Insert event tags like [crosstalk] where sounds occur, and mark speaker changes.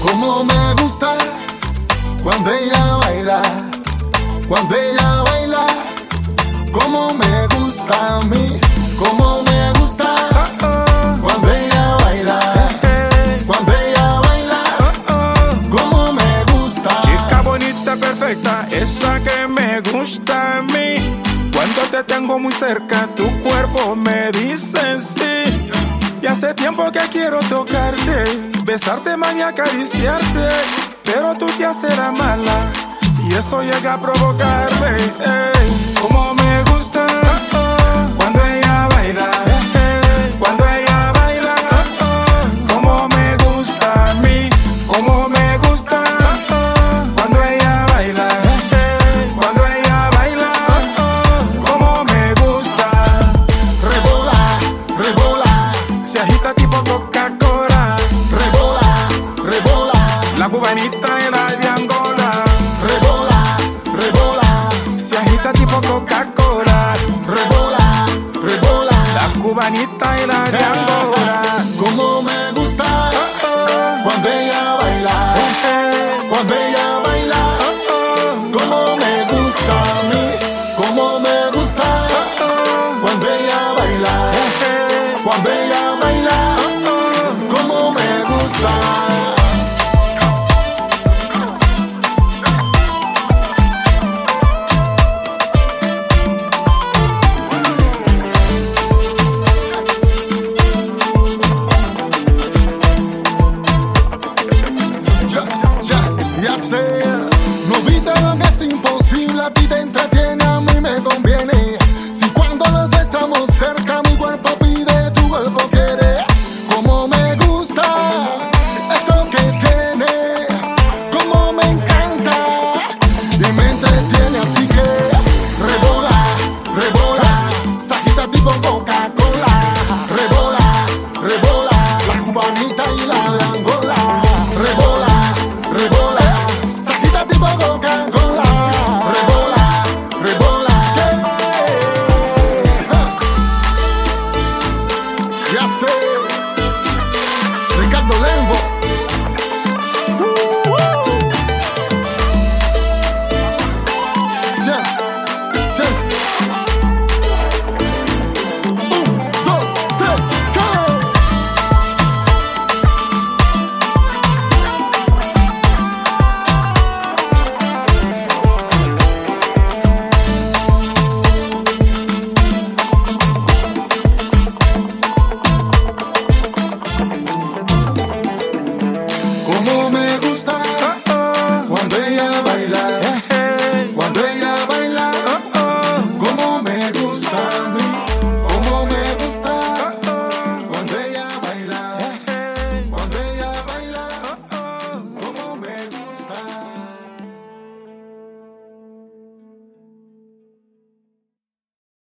Speaker 1: Como me gusta cuando ella baila, cuando ella baila, como me gusta a mí, como me gusta cuando ella baila, cuando ella baila, como me gusta.
Speaker 2: Chica bonita, perfecta, esa que te tengo muy cerca, tu cuerpo me dice sí. Y hace tiempo que quiero tocarte, besarte, man y acariciarte. Pero tú te haces la mala y eso llega a provocarme. cubanita tipo Coca-Cola.
Speaker 1: Rebola, rebola.
Speaker 2: La cubanita era de Angola.
Speaker 1: Rebola, rebola.
Speaker 2: Se agita tipo Coca-Cola.
Speaker 1: Rebola, rebola.
Speaker 2: La cubanita era de [laughs] Angola.
Speaker 1: Como me gusta oh, oh. cuando ella baila. Cuando ella baila. Como me gusta. Como me gusta cuando ella baila. Cuando ella